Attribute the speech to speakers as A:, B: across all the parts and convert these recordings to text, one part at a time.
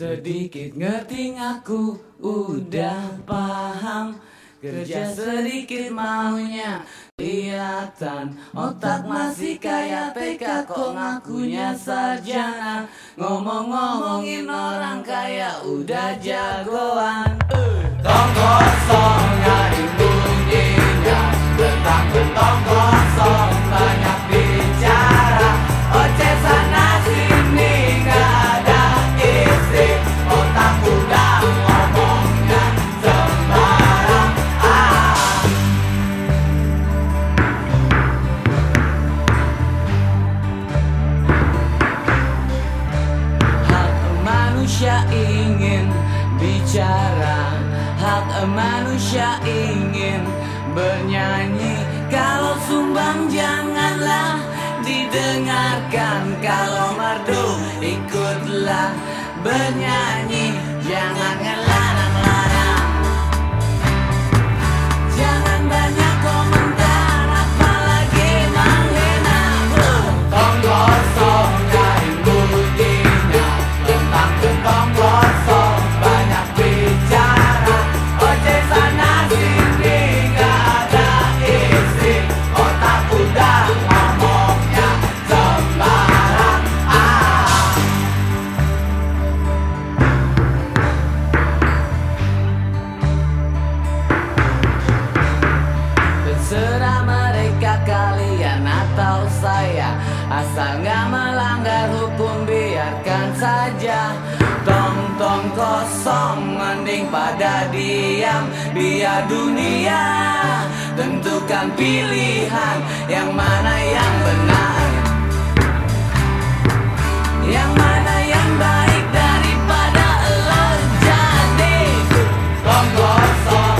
A: Sedikit ngerti aku udah paham. Kerja sedikit maunya kelihatan. Otak masih kayak TK kok ngakunya sarjana. Ngomong-ngomongin orang kayak udah jagoan. Tong kosong nyari bunyinya tong kosong tanya But yeah. Song mending pada diam. Biar dunia tentukan pilihan. Yang mana yang benar? Yang mana yang baik daripada lo jadi
B: song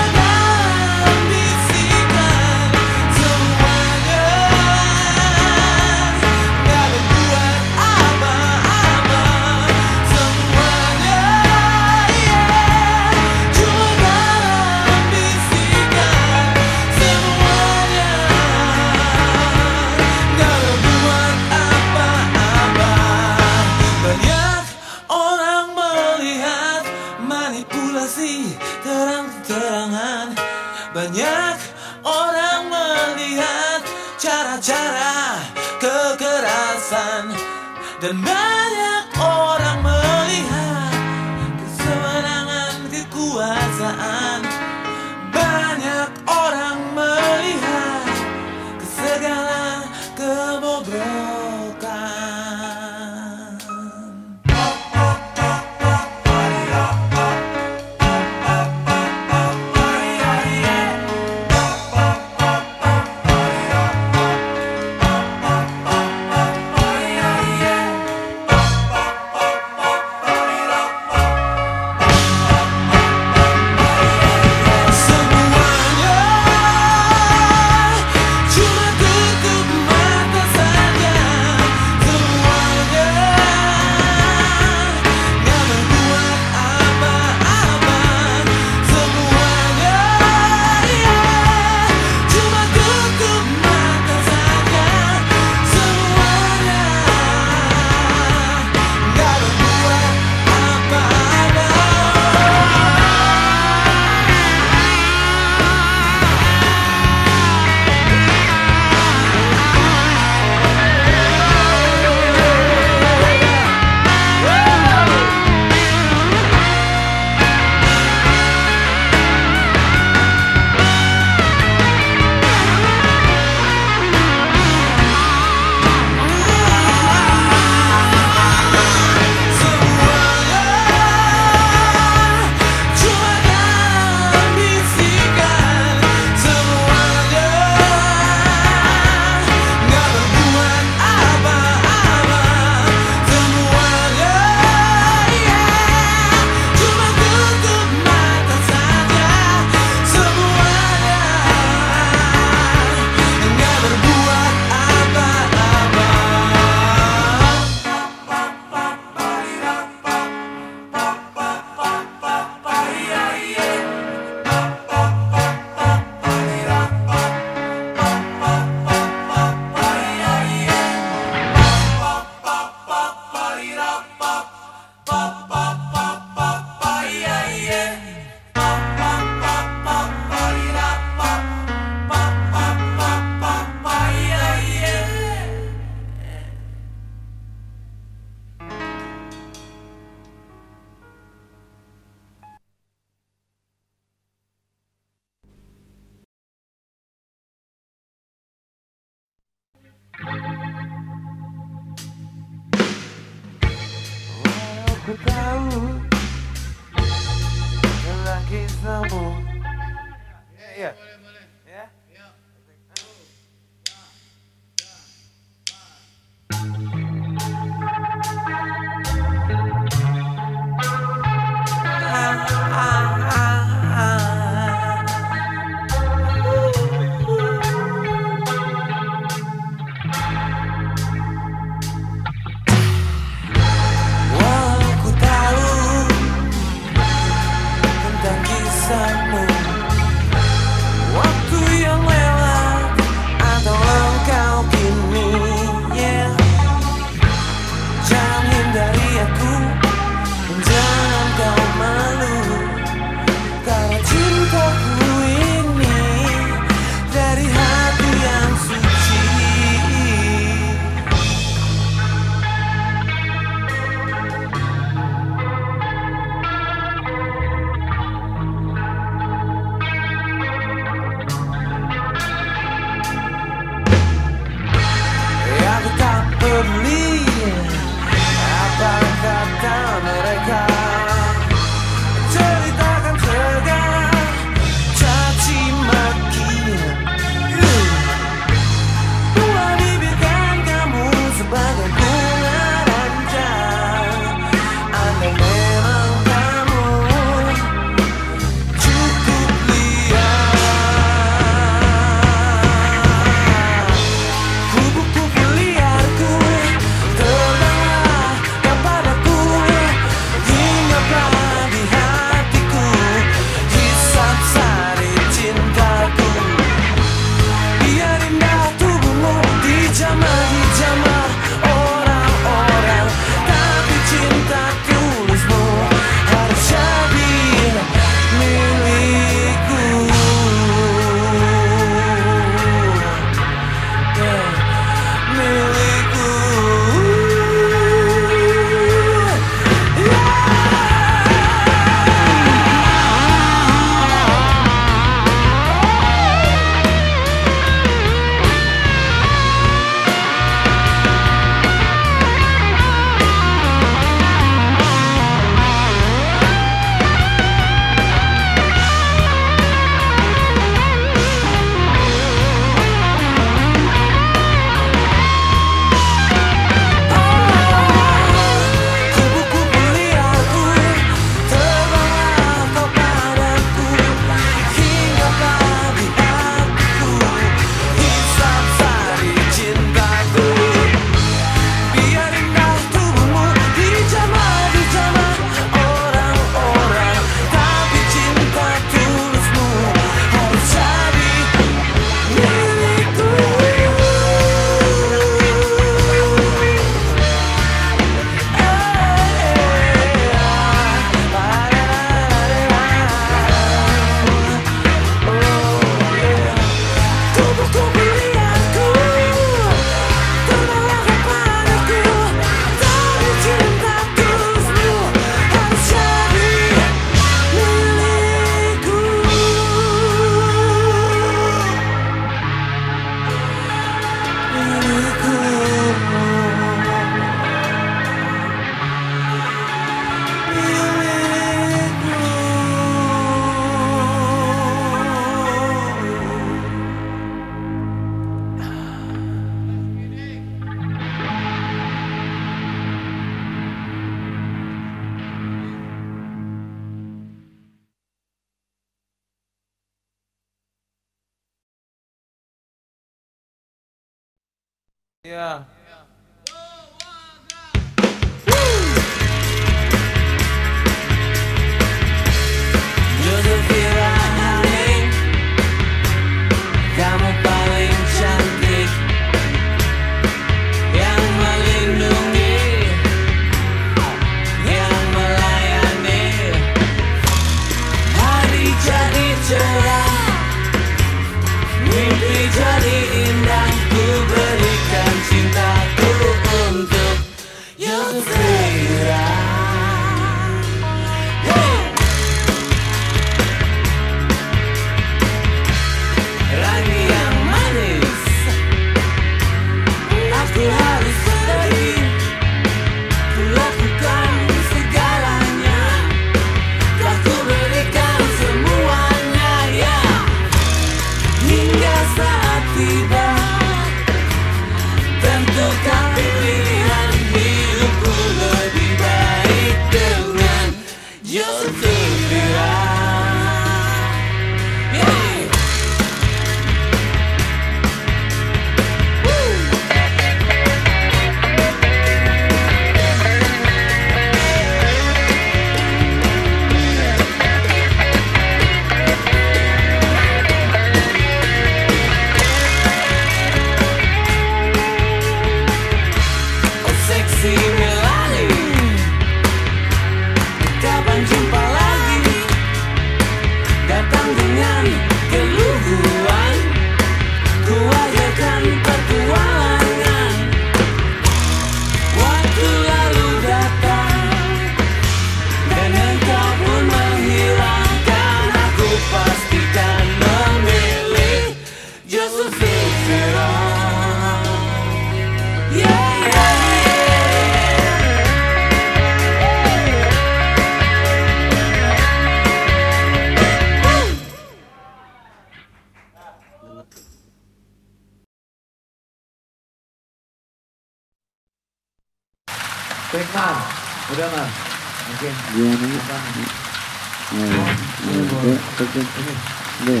B: Iya.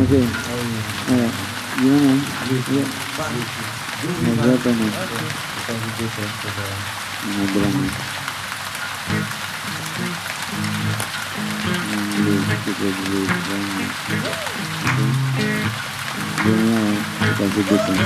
C: Oke. Iya.
A: Gimana?
C: Iya.
A: Mau berapa nih? Mau berapa? Kita
B: sebutkan.